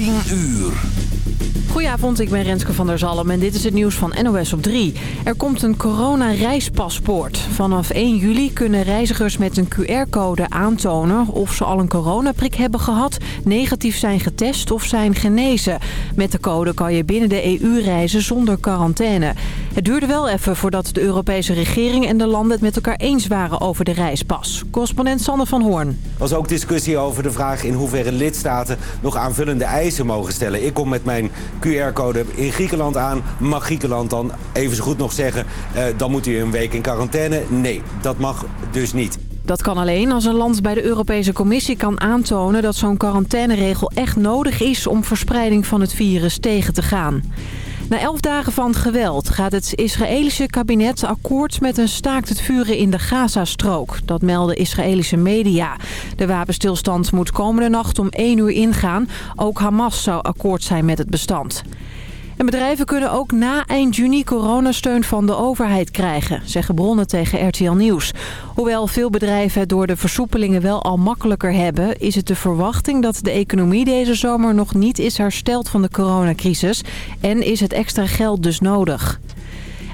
10 uur. Goedenavond, ik ben Renske van der Zalm en dit is het nieuws van NOS op 3. Er komt een corona-reispaspoort. Vanaf 1 juli kunnen reizigers met een QR-code aantonen of ze al een coronaprik hebben gehad, negatief zijn getest of zijn genezen. Met de code kan je binnen de EU reizen zonder quarantaine. Het duurde wel even voordat de Europese regering en de landen het met elkaar eens waren over de reispas. Correspondent Sander van Hoorn. Er was ook discussie over de vraag in hoeverre lidstaten nog aanvullende eisen mogen stellen. Ik kom met mijn QR-code in Griekenland aan. Mag Griekenland dan even zo goed nog zeggen... Uh, dan moet u een week in quarantaine? Nee, dat mag dus niet. Dat kan alleen als een land bij de Europese Commissie kan aantonen... dat zo'n quarantaineregel echt nodig is om verspreiding van het virus tegen te gaan. Na elf dagen van geweld gaat het Israëlische kabinet akkoord met een staakt het vuren in de Gazastrook. Dat melden Israëlische media. De wapenstilstand moet komende nacht om 1 uur ingaan. Ook Hamas zou akkoord zijn met het bestand. En bedrijven kunnen ook na eind juni coronasteun van de overheid krijgen, zeggen bronnen tegen RTL Nieuws. Hoewel veel bedrijven het door de versoepelingen wel al makkelijker hebben, is het de verwachting dat de economie deze zomer nog niet is hersteld van de coronacrisis en is het extra geld dus nodig.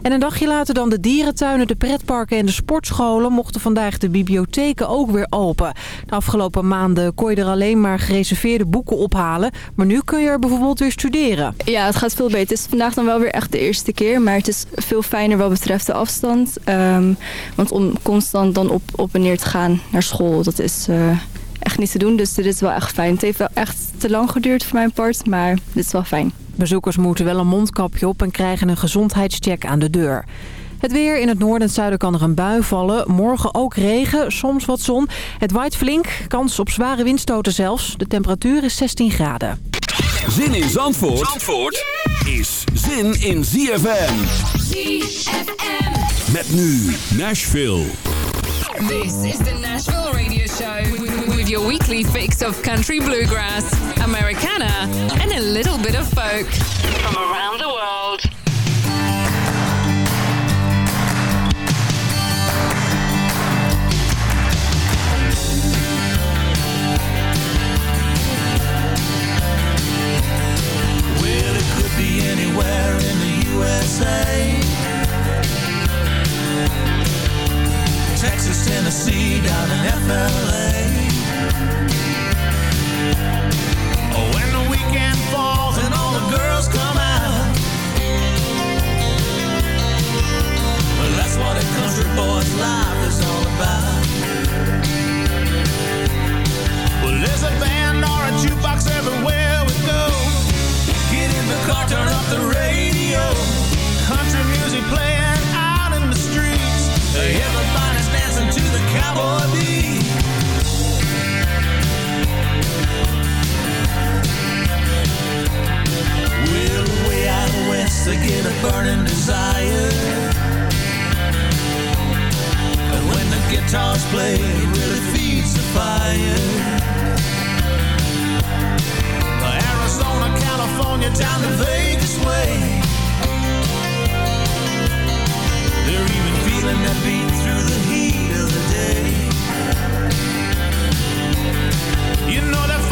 En een dagje later dan de dierentuinen, de pretparken en de sportscholen... mochten vandaag de bibliotheken ook weer open. De afgelopen maanden kon je er alleen maar gereserveerde boeken ophalen. Maar nu kun je er bijvoorbeeld weer studeren. Ja, het gaat veel beter. Het is vandaag dan wel weer echt de eerste keer. Maar het is veel fijner wat betreft de afstand. Um, want om constant dan op, en neer te gaan naar school, dat is... Uh, echt niet te doen, dus dit is wel echt fijn. Het heeft wel echt te lang geduurd voor mijn part, maar dit is wel fijn. Bezoekers moeten wel een mondkapje op en krijgen een gezondheidscheck aan de deur. Het weer in het noorden en zuiden kan er een bui vallen. Morgen ook regen, soms wat zon. Het waait flink, kans op zware windstoten zelfs. De temperatuur is 16 graden. Zin in Zandvoort, Zandvoort is zin in ZFM. ZFM. Met nu Nashville. This is the Nashville Radio Show with your weekly fix of country bluegrass, Americana, and a little bit of folk from around the world. Well, it could be anywhere in the USA Texas, Tennessee, down in FLA. What a country boy's life is all about. Well, there's a band or a jukebox everywhere we go. Get in the car, turn up the radio. Country music playing out in the streets. Everybody dancing to the cowboy beat. Well, way out west, they get a burning desire. And when the guitars play, it really feeds the fire. Arizona, California, down to Vegas way. They're even feeling that beat through the heat of the day. You know they're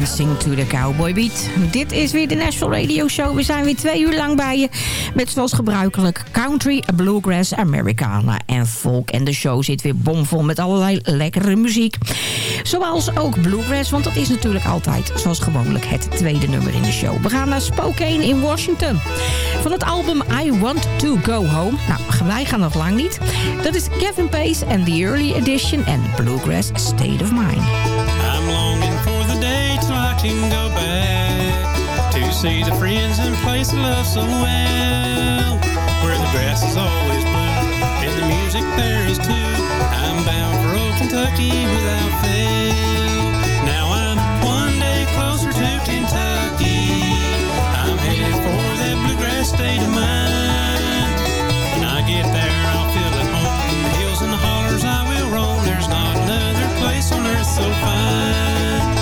Dancing to the Cowboy Beat. Dit is weer de National Radio Show. We zijn weer twee uur lang bij je. Met zoals gebruikelijk country, bluegrass, Americana en folk. En de show zit weer bomvol met allerlei lekkere muziek. Zoals ook bluegrass, want dat is natuurlijk altijd, zoals gewoonlijk, het tweede nummer in de show. We gaan naar Spokane in Washington. Van het album I Want To Go Home. Nou, wij gaan nog lang niet. Dat is Kevin Pace and the Early Edition en Bluegrass State of Mind. Can go back to see the friends and place love so well, where the grass is always blue and the music there is too. I'm bound for old Kentucky without fail. Now I'm one day closer to Kentucky. I'm headed for that bluegrass state of mind. When I get there, I'll feel at home. The hills and the hollers I will roam. There's not another place on earth so fine.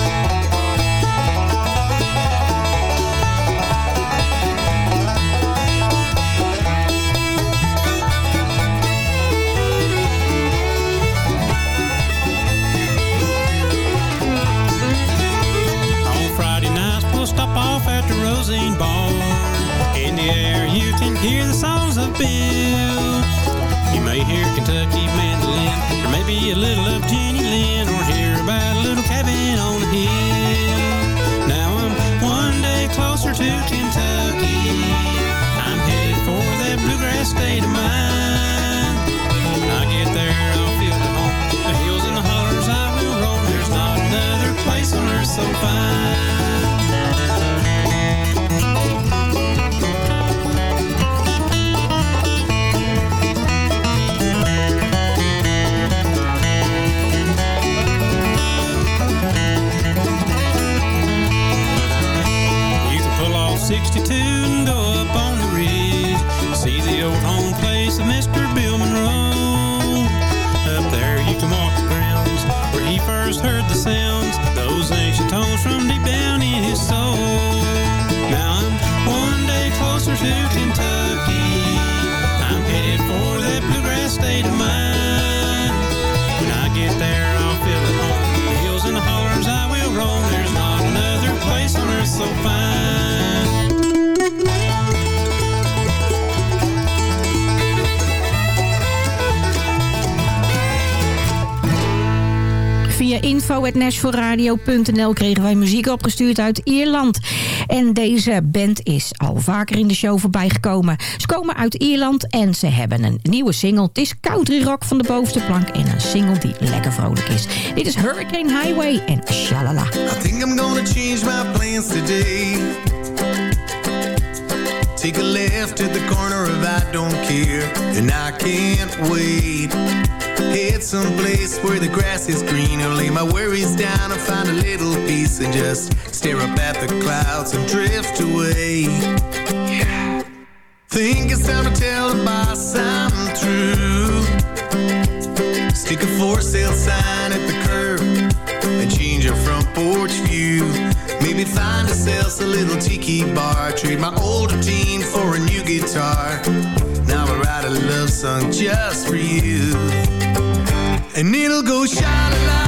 Hear the songs of Bill. You may hear Kentucky mandolin, or maybe a little of Jenny Lynn, or hear about a little cabin on the hill. Now I'm one day closer to Kentucky. I'm headed for that bluegrass state of mind. When I get there, I'll feel at home. The hills and the hollers I will roam. There's not another place on earth so fine. Via kregen wij muziek opgestuurd uit Ierland. En deze band is al vaker in de show voorbij gekomen. Ze komen uit Ierland en ze hebben een nieuwe single. Het is country rock van de bovenste plank en een single die lekker vrolijk is. Dit is Hurricane Highway en Shalala. I think I'm gonna change my plans today. Take a left at the corner of I don't care, and I can't wait. Head someplace where the grass is greener, lay my worries down and find a little peace, and just stare up at the clouds and drift away. Yeah. Think it's time to tell the boss I'm through. Stick a for sale sign at the curb and change your front porch view. Maybe find ourselves a little tiki bar. Trade my old routine for a new guitar. Now I write a love song just for you. And it'll go sha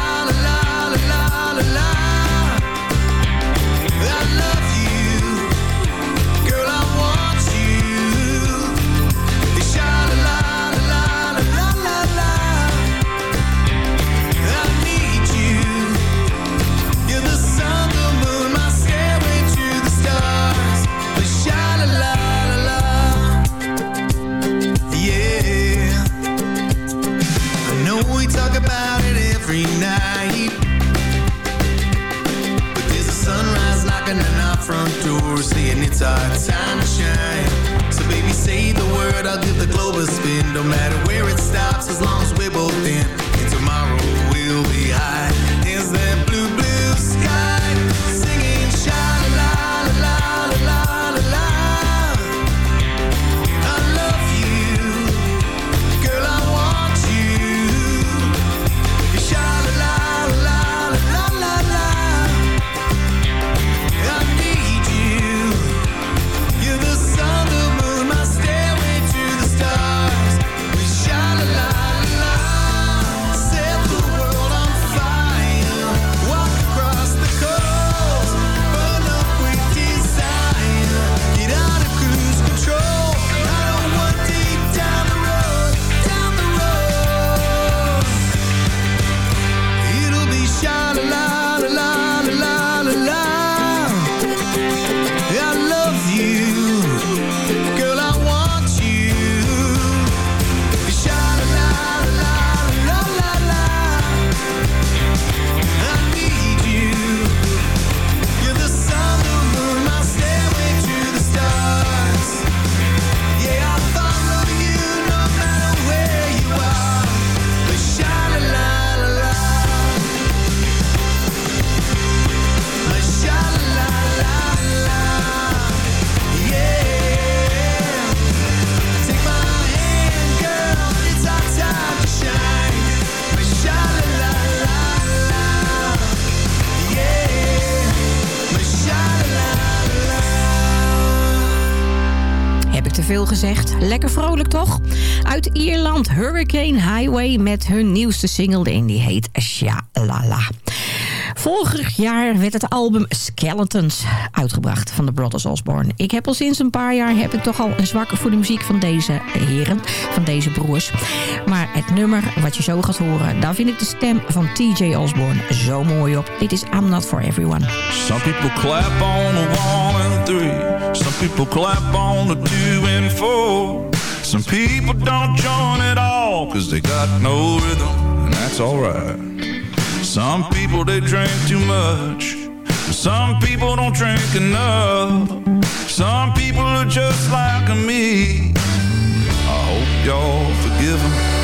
gezegd. Lekker vrolijk toch? Uit Ierland, Hurricane Highway met hun nieuwste single en die heet Sha-La-La. Vorig jaar werd het album Skeletons uitgebracht van de Brothers Osborne. Ik heb al sinds een paar jaar heb ik toch al een zwak voor de muziek van deze heren, van deze broers. Maar het nummer wat je zo gaat horen, daar vind ik de stem van TJ Osborne zo mooi op. Dit is I'm Not For Everyone. Some people clap on the one and three. Some people clap on the two and four. Some people don't join at all cause they got no rhythm and that's alright. Some people they drink too much. Some people don't drink enough. Some people are just like me. I hope y'all forgive 'em.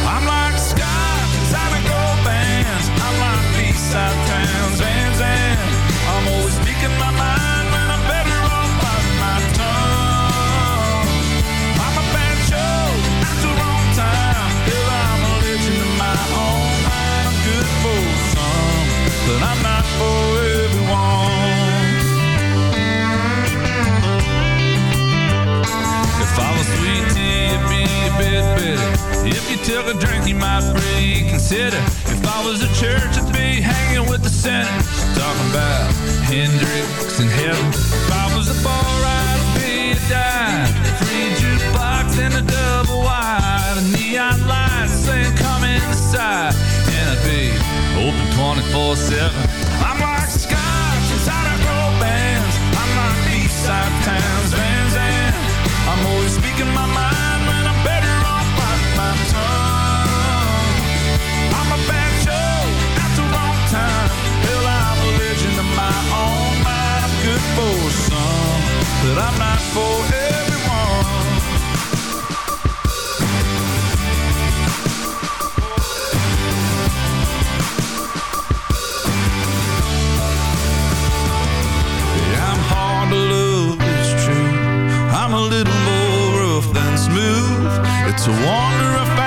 Sweet tea, it'd be a bit bitter. If you took a drink, you might reconsider. If I was a church, I'd be hanging with the sinners. Talking about Hendrix and heaven. If I was a bar, I'd be a dime. Free jukebox and a double wide. A neon light saying come inside. And I'd be open 24-7. It's a wonder I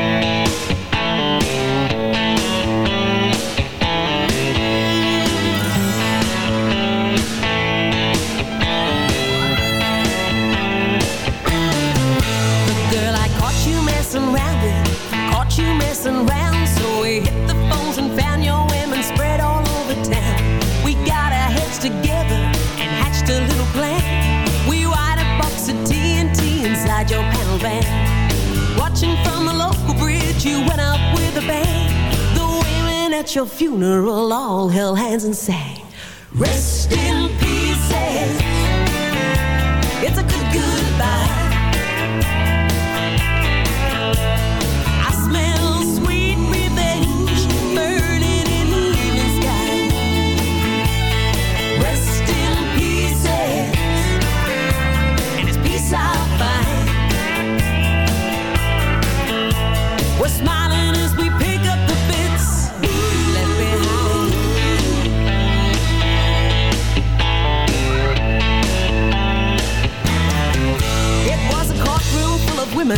Messing around. So we hit the phones and found your women spread all over town. We got our heads together and hatched a little plan. We wired a box of TNT inside your panel van. Watching from a local bridge, you went up with a bang. The women at your funeral all held hands and sang. Rest in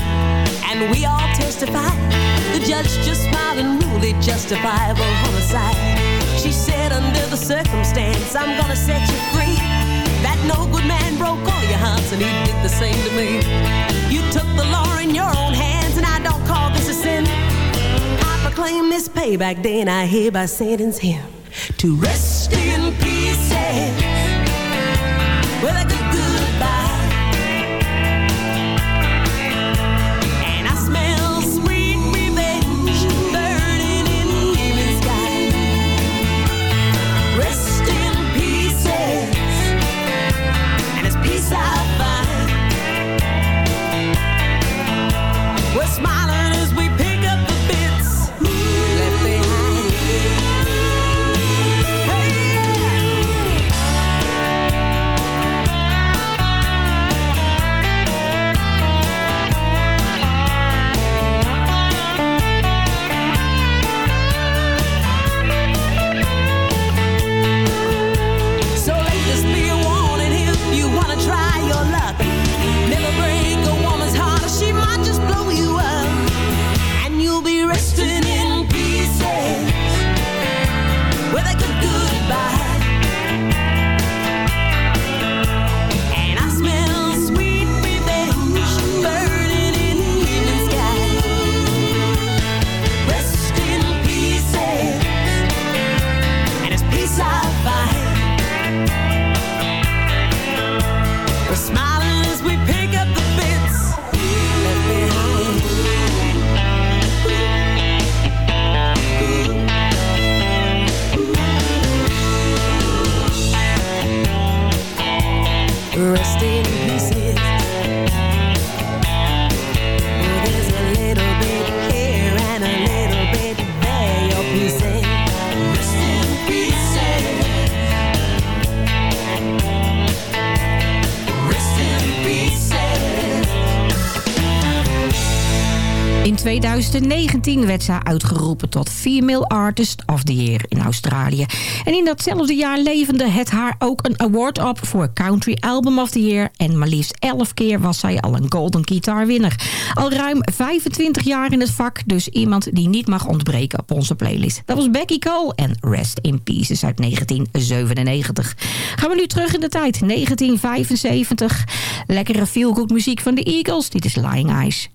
and we all testified. The judge just smiled and ruled it justifiable homicide. She said, under the circumstance, I'm gonna set you free. That no good man broke all your hearts, and he did the same to me. You took the law in your own hands, and I don't call this a sin. I proclaim this payback day, and I hereby sentence him to rest in pieces 2019 werd zij uitgeroepen tot Female Artist of the Year in Australië. En in datzelfde jaar levende het haar ook een award op voor Country Album of the Year. En maar liefst 11 keer was zij al een Golden Guitar winner. Al ruim 25 jaar in het vak, dus iemand die niet mag ontbreken op onze playlist. Dat was Becky Cole en Rest in Pieces uit 1997. Gaan we nu terug in de tijd, 1975. Lekkere feel-good muziek van de Eagles. Dit is Lying Eyes.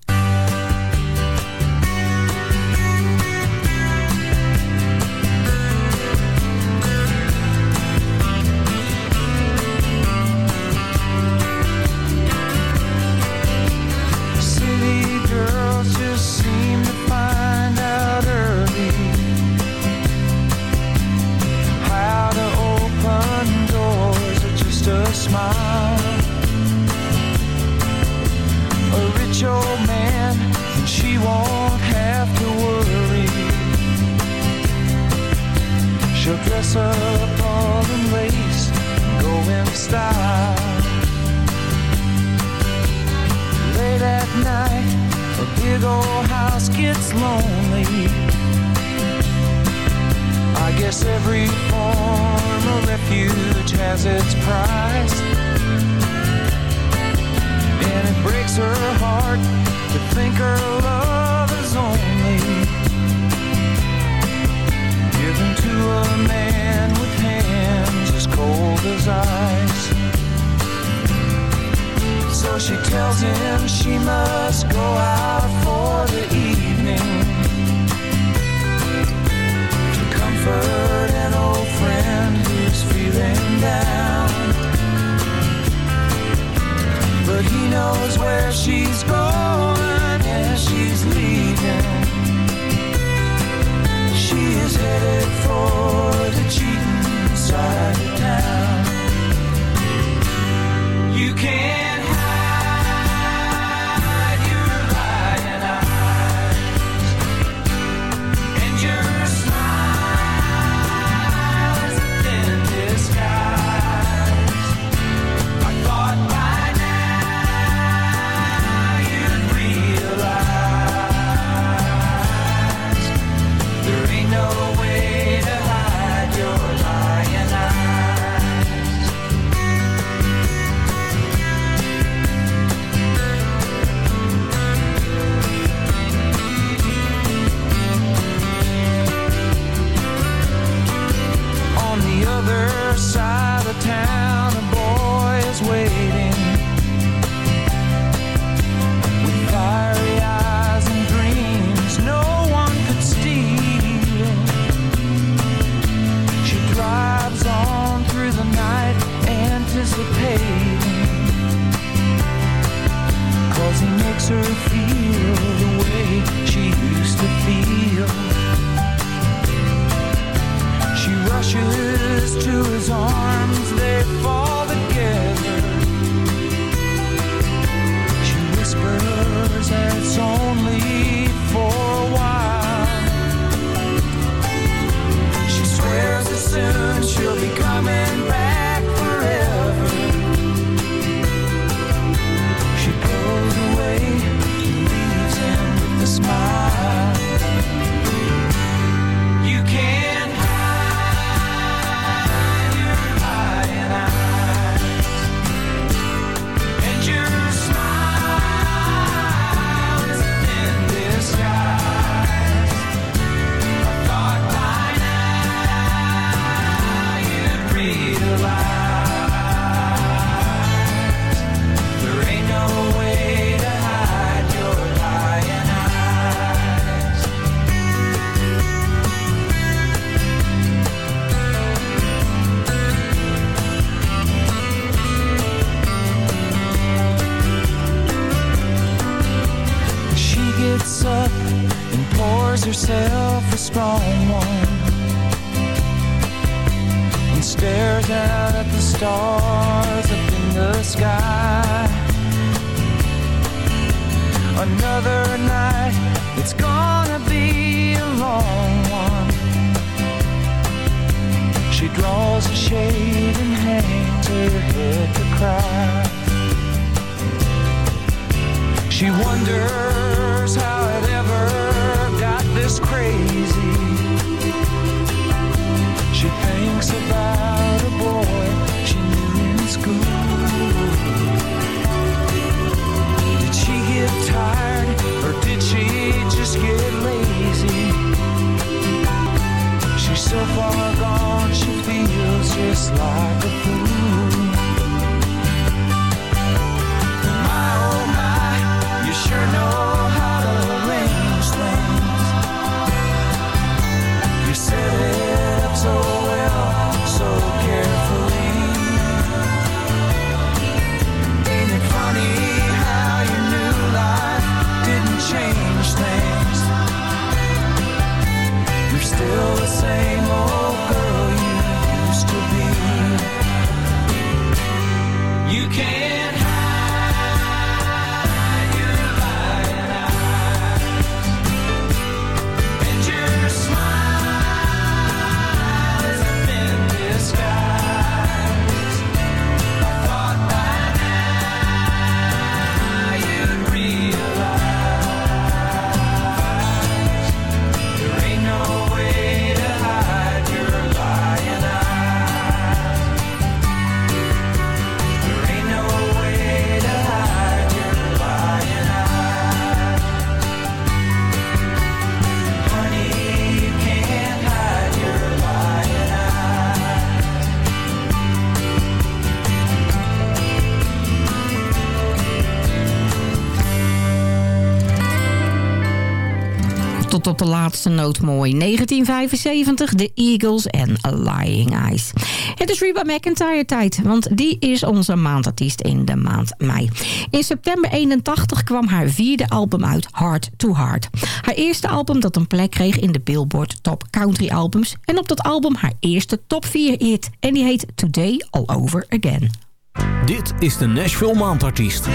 de laatste noot mooi. 1975, The Eagles en Lying Eyes. Het is Reba McIntyre tijd, want die is onze maandartiest in de maand mei. In september 81 kwam haar vierde album uit, Hard to Hard. Haar eerste album dat een plek kreeg in de Billboard Top Country Albums. En op dat album haar eerste top 4 hit. En die heet Today All Over Again. Dit is de Nashville Maandartiest.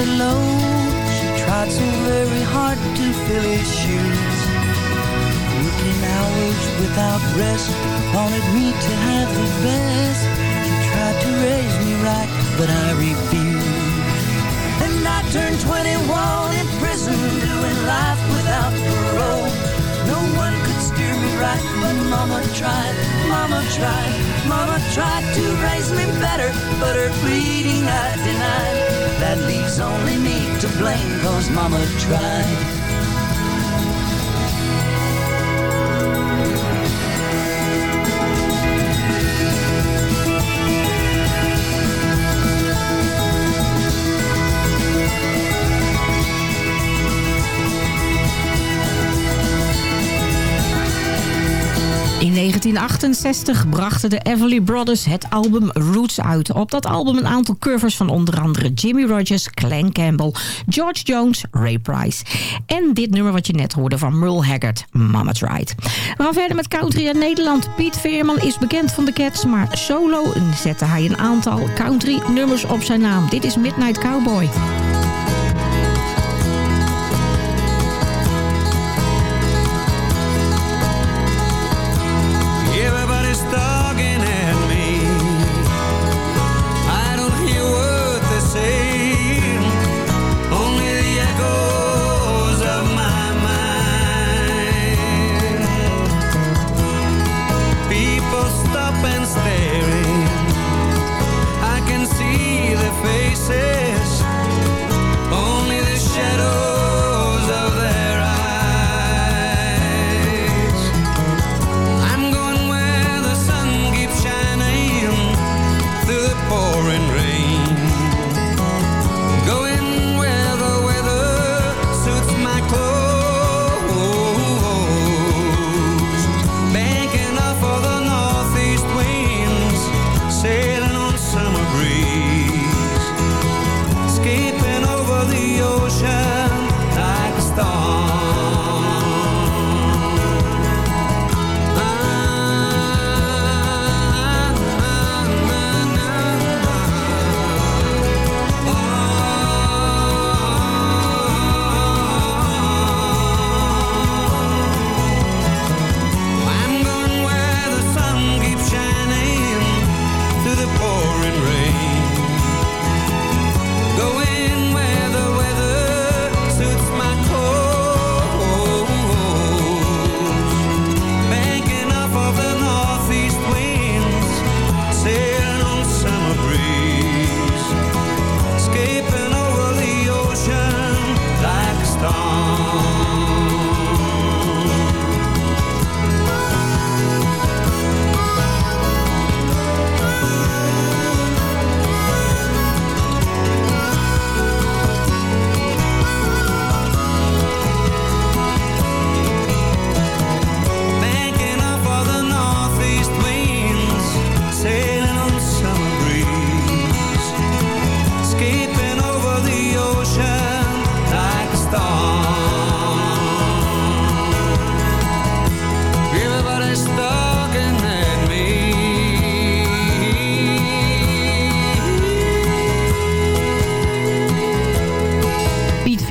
Load. She tried so very hard to fill his shoes. Working hours without rest, wanted me to have the best. She tried to raise me right, but I refused. And I turned 21 in prison, doing life without parole. Right, but Mama tried, Mama tried, Mama tried to raise me better, but her pleading I denied. That leaves only me to blame, cause Mama tried. 1968 brachten de Everly Brothers het album Roots uit. Op dat album een aantal covers van onder andere Jimmy Rogers, Glenn Campbell, George Jones, Ray Price. En dit nummer wat je net hoorde van Merle Haggard, Mama Tried. We gaan verder met country in Nederland. Piet Veerman is bekend van de Cats, maar solo zette hij een aantal country nummers op zijn naam. Dit is Midnight Cowboy.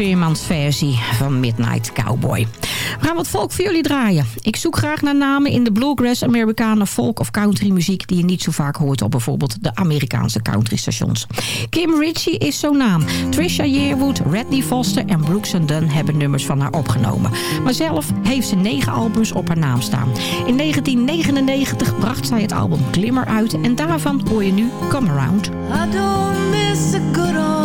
Veermans versie van Midnight Cowboy. We gaan wat folk voor jullie draaien. Ik zoek graag naar namen in de bluegrass, Amerikanen, folk of country muziek... die je niet zo vaak hoort op bijvoorbeeld de Amerikaanse country stations. Kim Ritchie is zo'n naam. Trisha Yearwood, Redney Foster en Brooks Dunn hebben nummers van haar opgenomen. Maar zelf heeft ze negen albums op haar naam staan. In 1999 bracht zij het album Glimmer uit... en daarvan hoor je nu Come Around. I don't miss a good old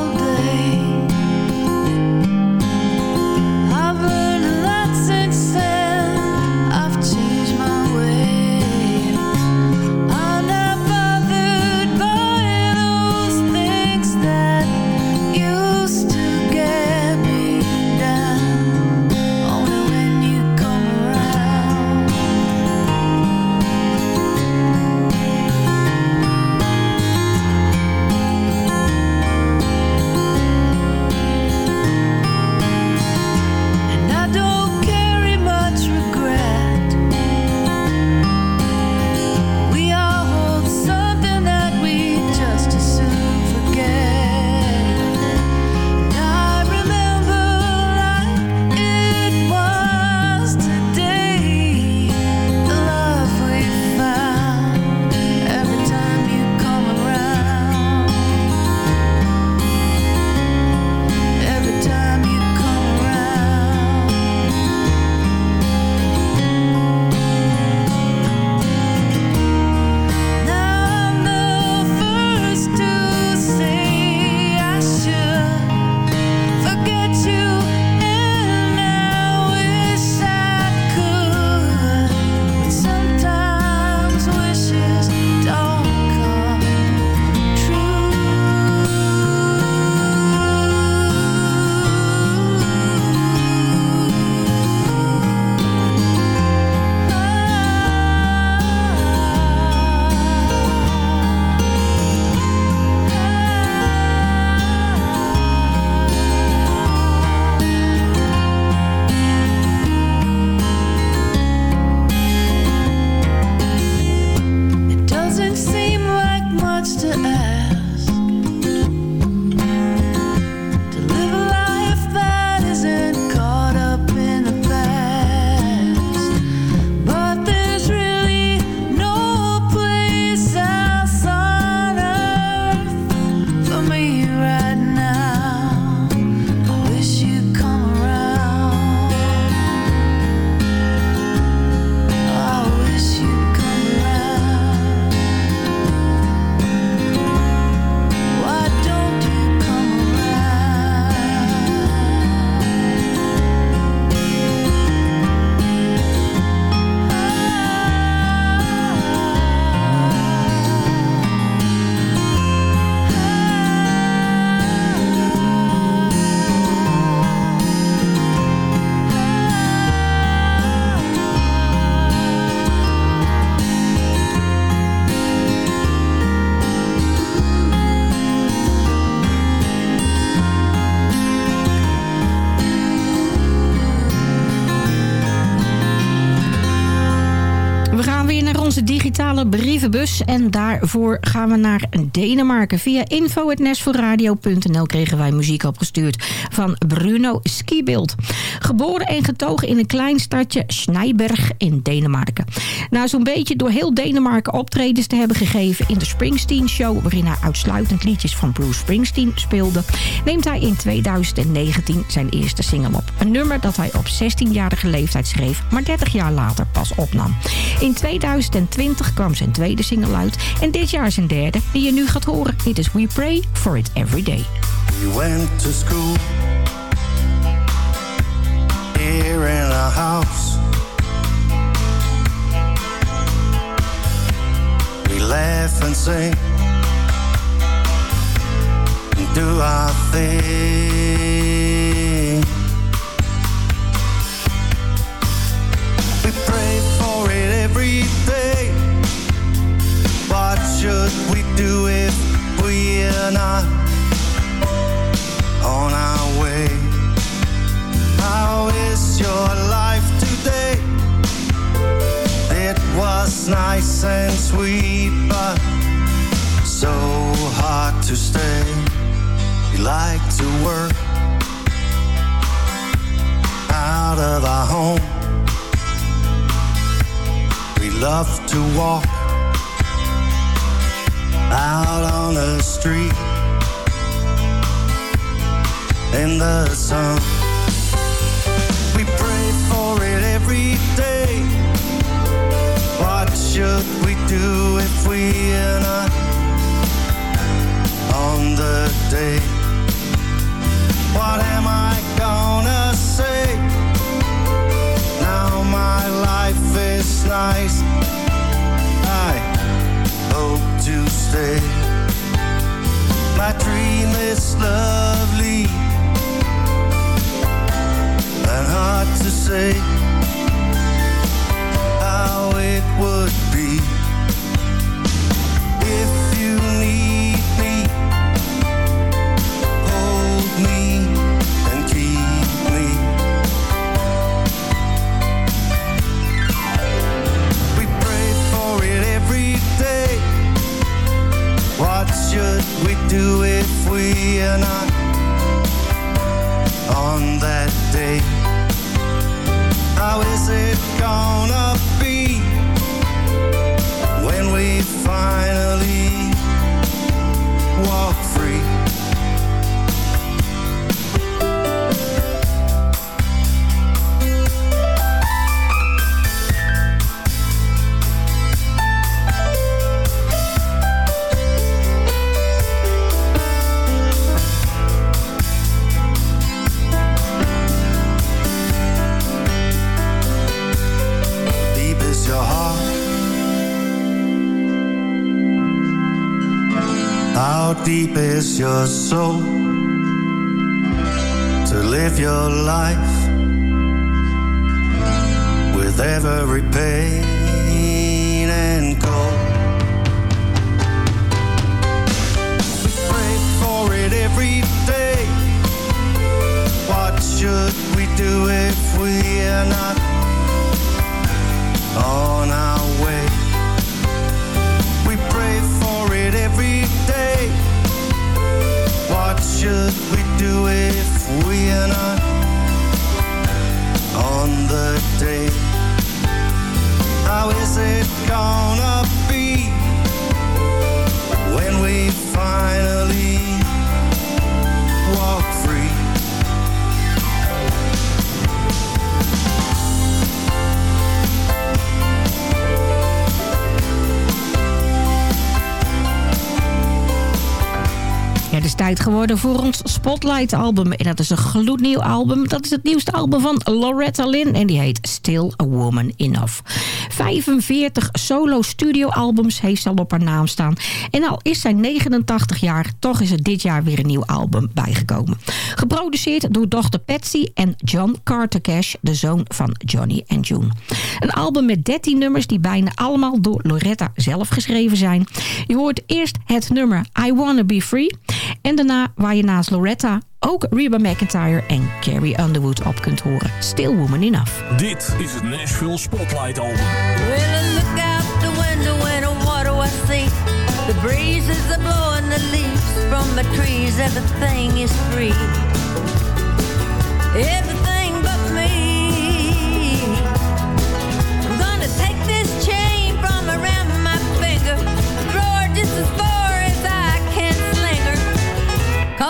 brievenbus. En daarvoor gaan we naar Denemarken. Via info.nesforradio.nl kregen wij muziek opgestuurd van Bruno Skibild. Geboren en getogen in een klein stadje Snijberg in Denemarken. Na zo'n beetje door heel Denemarken optredens te hebben gegeven in de Springsteen Show... waarin hij uitsluitend liedjes van Bruce Springsteen speelde... neemt hij in 2019 zijn eerste single op. Een nummer dat hij op 16-jarige leeftijd schreef... maar 30 jaar later pas opnam. In 2020 kwam zijn tweede single uit en dit jaar zijn derde, die je nu gaat horen. Dit is We Pray For It Every Day. We went to school here in our house. We laugh and sing, and do our thing. Should we do if we are not? on our way. How is your life today? It was nice and sweet, but so hard to stay. We like to work out of our home. We love to walk out on the street in the sun. We pray for it every day. What should we do if we are not on the day? What am I gonna say? Now my life is nice. Hope to stay. My dream is lovely and hard to say how it would be do if we are not on that day? How is it gonna be when we finally How deep is your soul to live your life with every pain and goal? We pray for it every day. What should we do if we are not? What should we do if we are not on the day? How is it gonna be when we finally is tijd geworden voor ons Spotlight-album. En dat is een gloednieuw album. Dat is het nieuwste album van Loretta Lynn. En die heet Still a Woman Enough. 45 solo-studio-albums heeft ze al op haar naam staan. En al is zij 89 jaar, toch is er dit jaar weer een nieuw album bijgekomen. Geproduceerd door dochter Patsy en John Carter Cash, de zoon van Johnny en June. Een album met 13 nummers die bijna allemaal door Loretta zelf geschreven zijn. Je hoort eerst het nummer I Wanna Be Free. En daarna waar je naast Loretta ook Reba McIntyre en Carrie Underwood op kunt horen. Still Woman Enough. Dit is het Nashville Spotlight Album. Well, I look out the window and what do I see? The breezes are blowing the leaves from the trees. Everything is free. Everything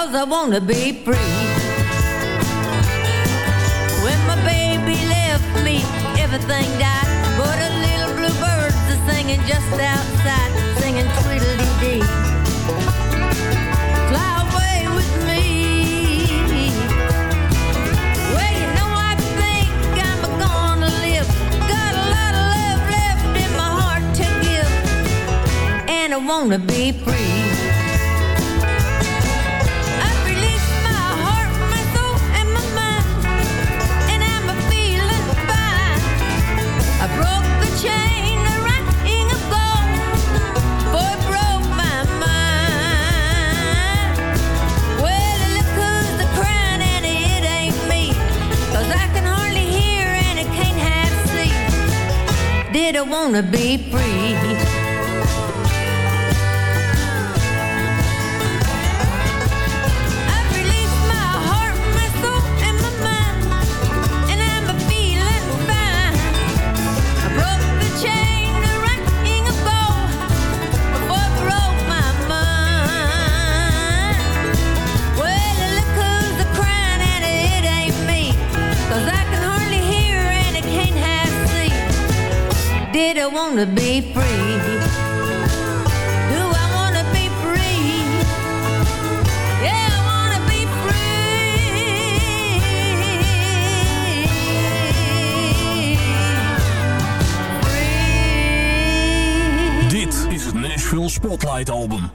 Cause I wanna be free. When my baby left me, everything died. But a little blue bird's singing just outside, singing tweedledee. Fly away with me. Well, you know I think I'm gonna live. Got a lot of love left in my heart to give, and I wanna be free. Did I wanna be free? I wanna be free. Do I wanna be free? Is Nashville Spotlight Album.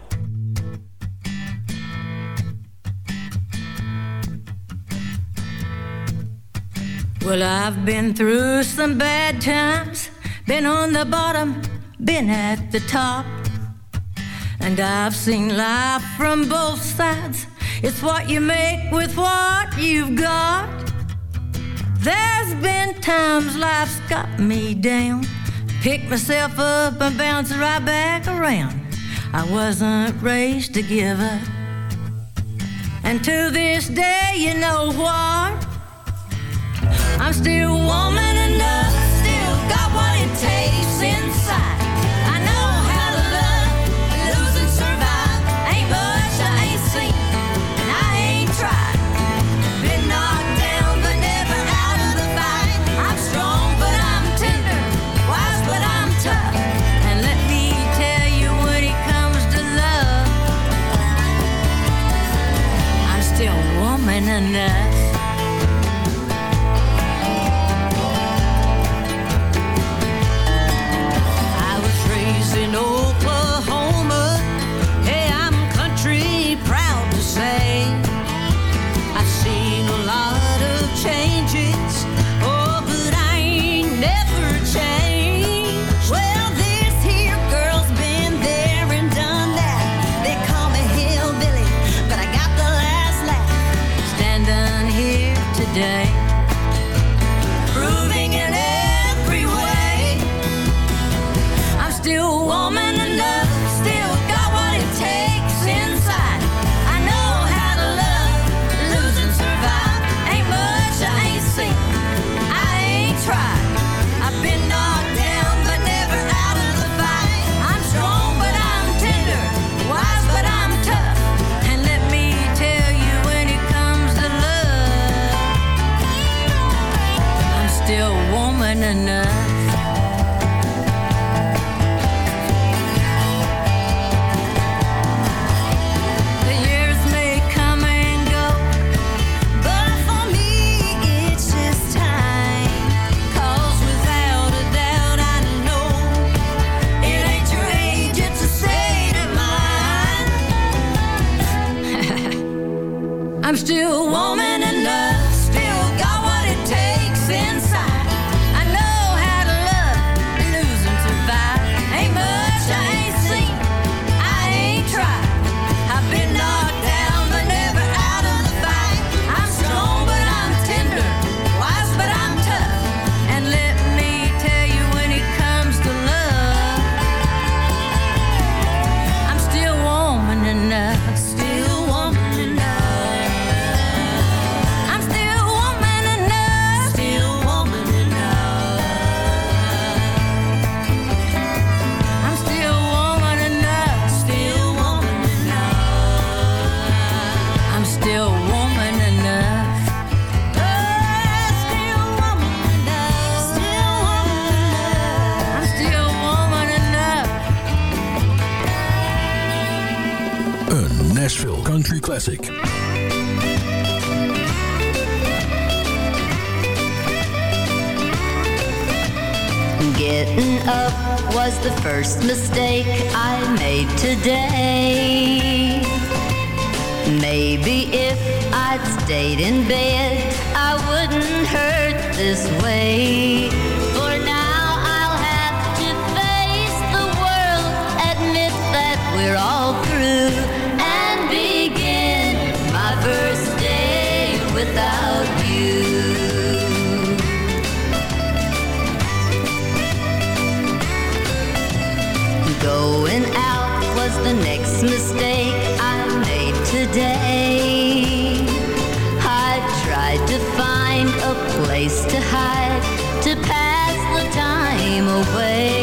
Well, I've been through some bad times. Been on the bottom, been at the top. And I've seen life from both sides. It's what you make with what you've got. There's been times life's got me down. Pick myself up and bounce right back around. I wasn't raised to give up. And to this day, you know what? I'm still woman. I'm still was the first mistake I made today. Maybe if I'd stayed in bed, I wouldn't hurt this way. For now, I'll have to face the world, admit that we're all. place to hide, to pass the time away.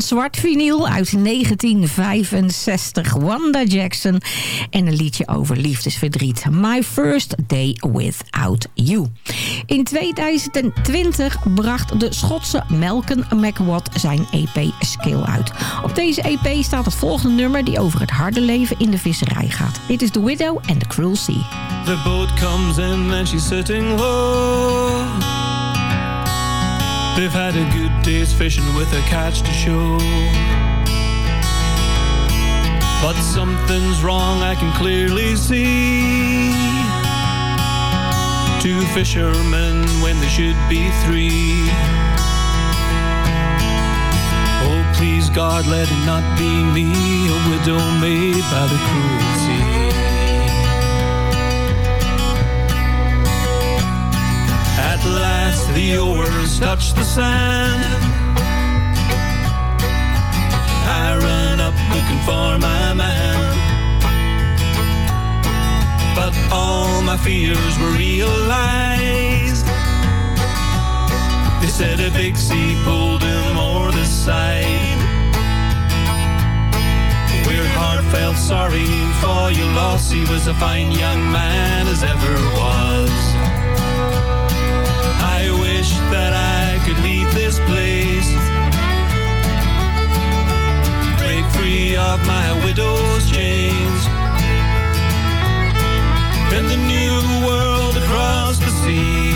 Zwart vinyl uit 1965. Wanda Jackson. En een liedje over liefdesverdriet. My First Day Without You. In 2020 bracht de Schotse Malcolm McWatt zijn EP Skill uit. Op deze EP staat het volgende nummer die over het harde leven in de visserij gaat. Dit is The Widow and the Cruel Sea. The boat comes in and she's sitting low. They've had a good day's fishing with a catch to show. But something's wrong, I can clearly see. Two fishermen when there should be three. Oh, please, God, let it not be me, a widow made by the cruel sea. At the oars touch the sand. I run up looking for my man. But all my fears were realized. They said a big sea pulled him o'er the side. We're heart felt sorry for your loss. He was a fine young man as ever was that I could leave this place. Break free of my widow's chains. In the new world across the sea.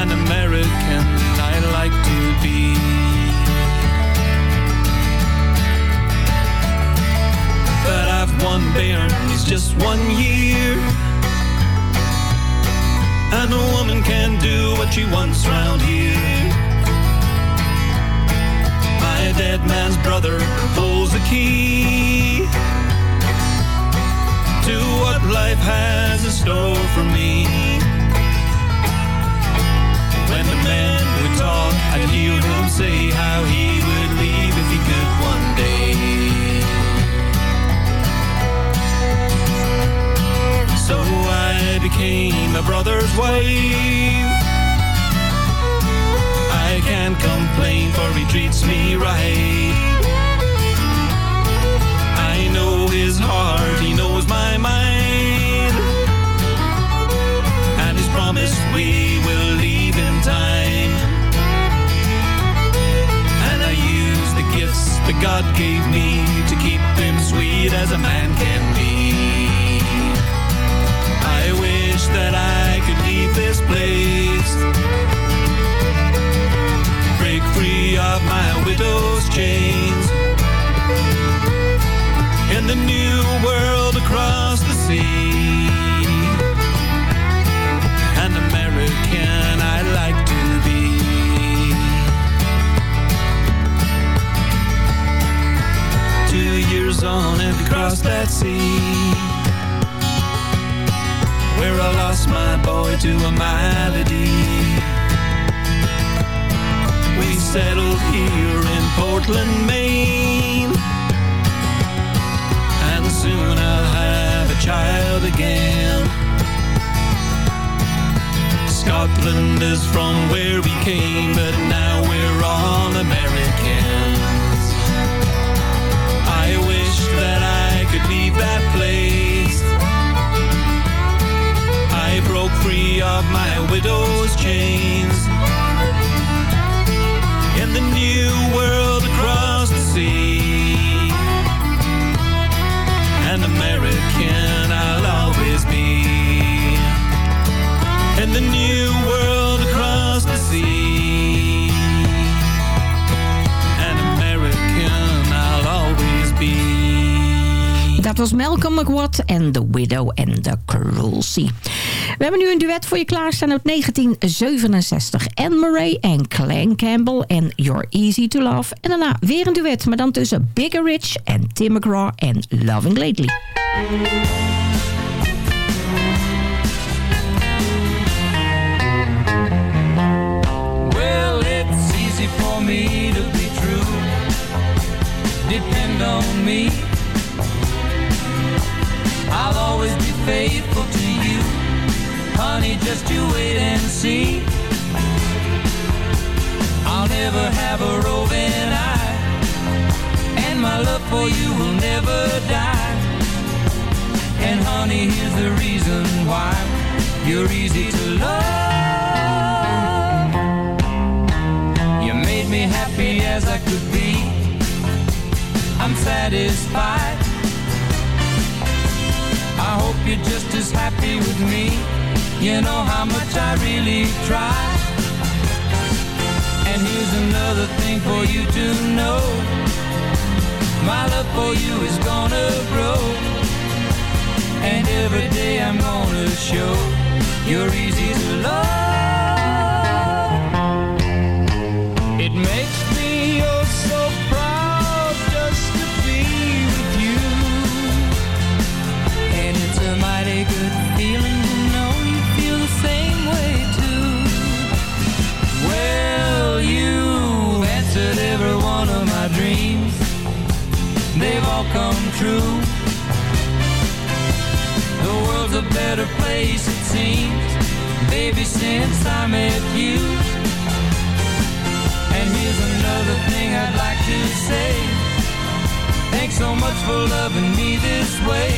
An American I like to be. But I've one bairn, he's just one year and a woman can do what she wants round here. My dead man's brother holds the key to what life has in store for me. When the man would talk, I'd hear him say how he would leave if he could one day. Became a brother's wife. I can't complain for he treats me right. That sea where I lost my boy to a malady. We settled here in Portland, Maine, and soon I'll have a child again. Scotland is from where we came, but now we're all Americans. That place. I broke free of my widow's chains in the new world dat was Malcolm McWatt en The Widow and the Cruelty. We hebben nu een duet voor je klaarstaan uit 1967. Anne Murray en Clan Campbell en You're Easy to Love. En daarna weer een duet, maar dan tussen Bigger Rich en Tim McGraw en Loving Lately. It's easy for me to be true. Depend on me. I'll always be faithful to you. Honey, just you wait and see. I'll never have a roving eye. And my love for you will never die. And honey, here's the reason why. You're easy to love. You made me happy as I could be. I'm satisfied. I hope you're just as happy with me. You know how much I really try. And here's another thing for you to know. My love for you is gonna grow. And every day I'm gonna show you're easy to love. It makes true. The world's a better place, it seems, baby, since I met you. And here's another thing I'd like to say. Thanks so much for loving me this way.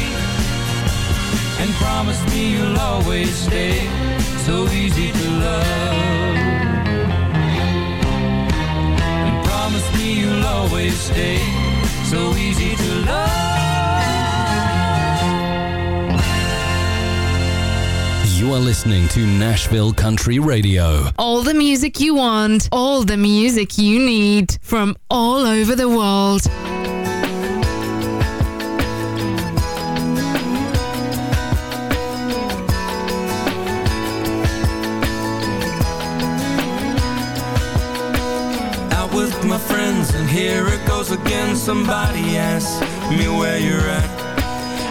And promise me you'll always stay so easy to love. And promise me you'll always stay so easy to love. You are listening to Nashville Country Radio. All the music you want, all the music you need from all over the world. out with my friends and here it goes again somebody asks me where you're at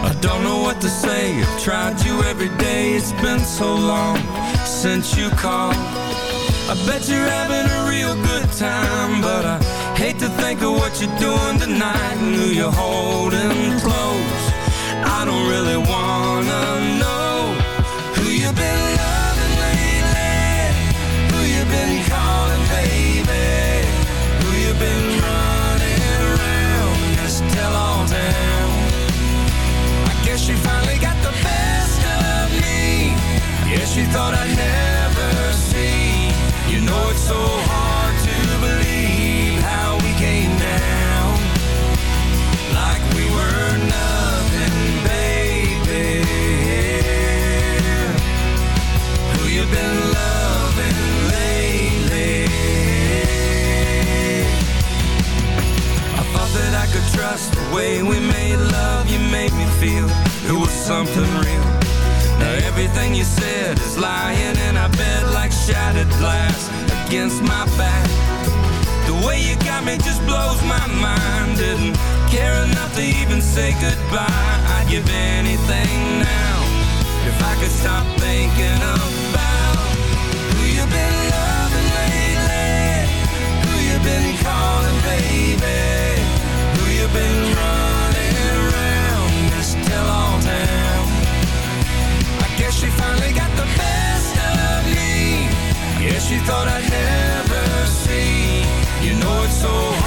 I don't know what to say. I've tried you every day. It's been so long since you called. I bet you're having a real good time but I hate to think of what you're doing tonight. And who you're holding close. I don't really wanna know You thought I'd never see You know it's so hard to believe how we came down. Like we were nothing, baby. Who you been loving lately? I thought that I could trust the way we made love. You made me feel it was something real Now everything you said is lying in our bed Like shattered glass against my back. The way you got me just blows my mind. Didn't care enough to even say goodbye. I'd give anything now If I could stop thinking about Who you've been loving lately Who you've been calling baby Who you've been running thought I'd never see. You know it's so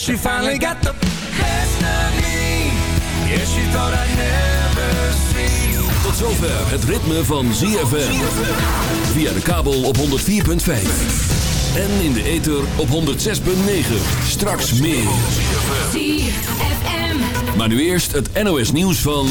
she finally got the best of me. Yeah, she thought I'd never see. Tot zover het ritme van ZFM. Via de kabel op 104.5. En in de ether op 106.9. Straks meer. ZFM. Maar nu eerst het NOS nieuws van...